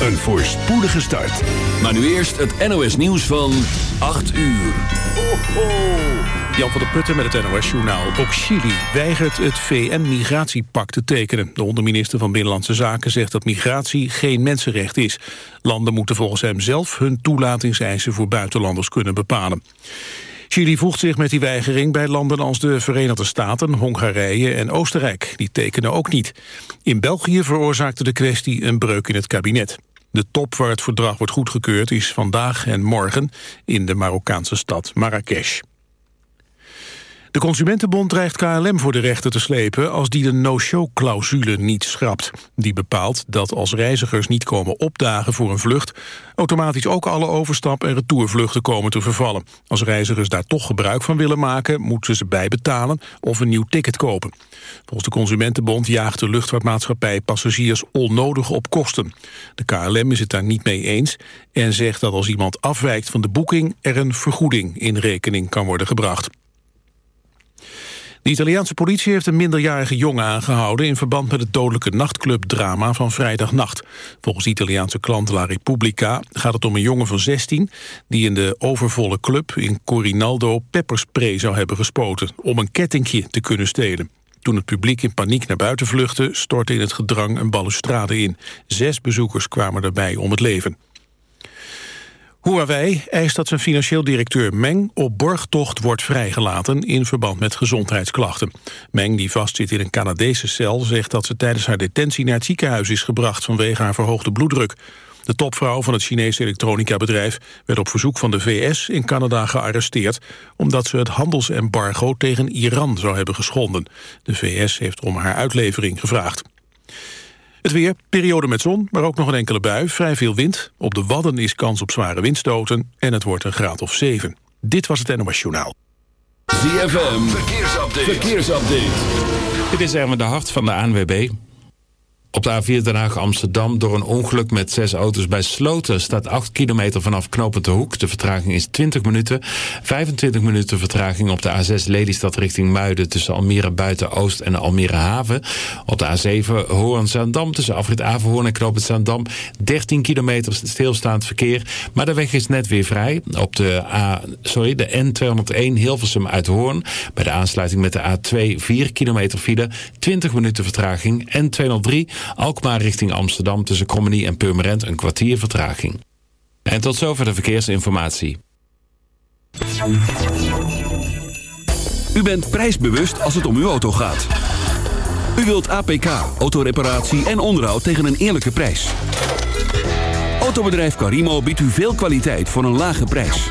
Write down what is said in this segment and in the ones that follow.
een voorspoedige start. Maar nu eerst het NOS nieuws van 8 uur. Ho, ho. Jan van der Putten met het NOS-journaal. Ook Chili weigert het VN-migratiepact te tekenen. De onderminister van Binnenlandse Zaken zegt dat migratie geen mensenrecht is. Landen moeten volgens hem zelf hun toelatingseisen voor buitenlanders kunnen bepalen. Chili voegt zich met die weigering bij landen als de Verenigde Staten, Hongarije en Oostenrijk. Die tekenen ook niet. In België veroorzaakte de kwestie een breuk in het kabinet. De top waar het verdrag wordt goedgekeurd is vandaag en morgen in de Marokkaanse stad Marrakesh. De Consumentenbond dreigt KLM voor de rechter te slepen... als die de no-show-clausule niet schrapt. Die bepaalt dat als reizigers niet komen opdagen voor een vlucht... automatisch ook alle overstap- en retourvluchten komen te vervallen. Als reizigers daar toch gebruik van willen maken... moeten ze bijbetalen of een nieuw ticket kopen. Volgens de Consumentenbond jaagt de luchtvaartmaatschappij... passagiers onnodig op kosten. De KLM is het daar niet mee eens... en zegt dat als iemand afwijkt van de boeking... er een vergoeding in rekening kan worden gebracht. De Italiaanse politie heeft een minderjarige jongen aangehouden... in verband met het dodelijke nachtclubdrama van vrijdagnacht. Volgens Italiaanse klant La Repubblica gaat het om een jongen van 16... die in de overvolle club in Corinaldo pepperspray zou hebben gespoten... om een kettingje te kunnen stelen. Toen het publiek in paniek naar buiten vluchtte... stortte in het gedrang een balustrade in. Zes bezoekers kwamen daarbij om het leven. Huawei eist dat zijn financieel directeur Meng op borgtocht wordt vrijgelaten in verband met gezondheidsklachten. Meng, die vastzit in een Canadese cel, zegt dat ze tijdens haar detentie naar het ziekenhuis is gebracht vanwege haar verhoogde bloeddruk. De topvrouw van het Chinese elektronica-bedrijf werd op verzoek van de VS in Canada gearresteerd omdat ze het handelsembargo tegen Iran zou hebben geschonden. De VS heeft om haar uitlevering gevraagd. Het weer, periode met zon, maar ook nog een enkele bui. Vrij veel wind. Op de Wadden is kans op zware windstoten. En het wordt een graad of 7. Dit was het NOS Journaal. ZFM, verkeersupdate. verkeersupdate. Dit is Erwin de Hart van de ANWB. Op de A4 Den Haag Amsterdam door een ongeluk met zes auto's bij Sloten... staat 8 kilometer vanaf Knopend de Hoek. De vertraging is 20 minuten. 25 minuten vertraging op de A6 Lelystad richting Muiden... tussen Almere Buiten-Oost en Almere Haven. Op de A7 Hoorn-Zaandam tussen Afrit Averhoorn en Knopend Zaandam... 13 kilometer stilstaand verkeer. Maar de weg is net weer vrij. Op de, A, sorry, de N201 Hilversum uit Hoorn... bij de aansluiting met de A2 4 kilometer file... 20 minuten vertraging. N203 Alkmaar richting Amsterdam tussen Krommenie en Purmerend een kwartier vertraging. En tot zover de verkeersinformatie. U bent prijsbewust als het om uw auto gaat. U wilt APK, autoreparatie en onderhoud tegen een eerlijke prijs. Autobedrijf Carimo biedt u veel kwaliteit voor een lage prijs.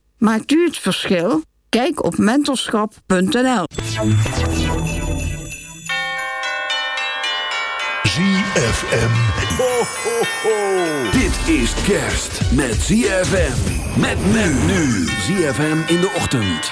Maakt u het verschil? Kijk op mentorschap.nl. ZFM. Ho, ho, ho. Dit is kerst met ZFM. Met men nu. ZFM in de ochtend.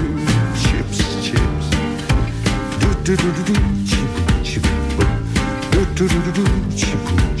Do do do do chip, chip, do do do do, chip, chip,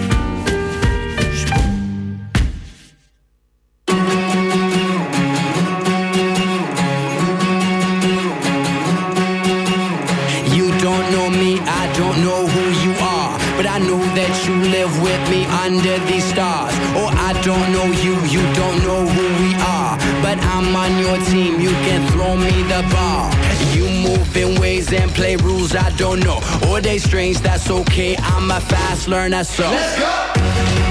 Me the ball. You move in ways and play rules I don't know. Or they strange, that's okay. I'm a fast learner, so. Let's go!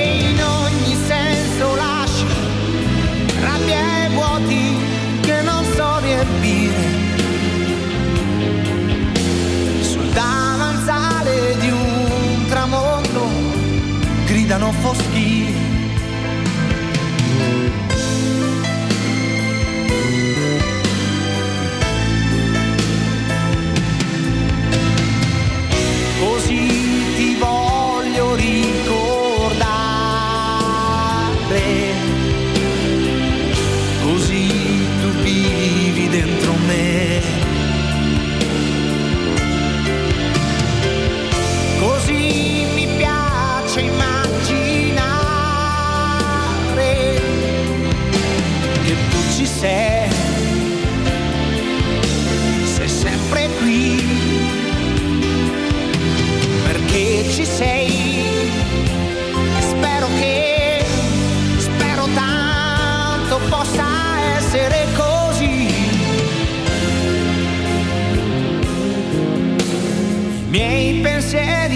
gridano foschie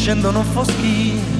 scendono foschi.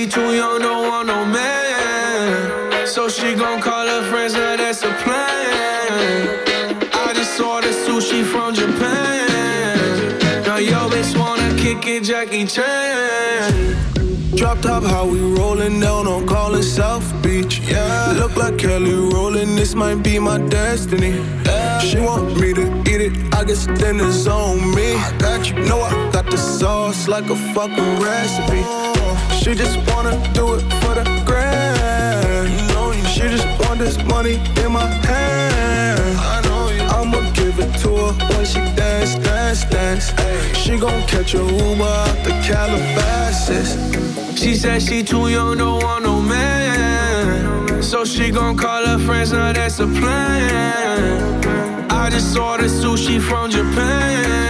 She too young, don't want no man. So she gon' call her friends, now that's a plan. I just ordered sushi from Japan. Now yo bitch wanna kick it, Jackie Chan. Drop top, how we rollin' down on calling South Beach. Yeah, look like Kelly Rowland. This might be my destiny. She want me to eat it, I guess it's on me. I got you, know I got the sauce like a fucking recipe. She just wanna do it for the grand. She just want this money in my hand. I know you. I'ma give it to her when she dance, dance, dance. She gon' catch a Uber out the Calabasas. She said she too young, don't want no man. So she gon' call her friends, now that's a plan. I just ordered sushi from Japan.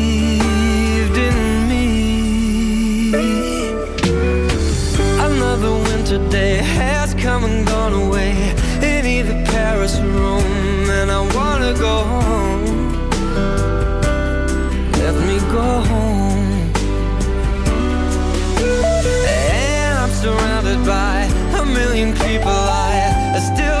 day has come and gone away in either Paris or Rome, and I wanna go home. Let me go home. And I'm surrounded by a million people I still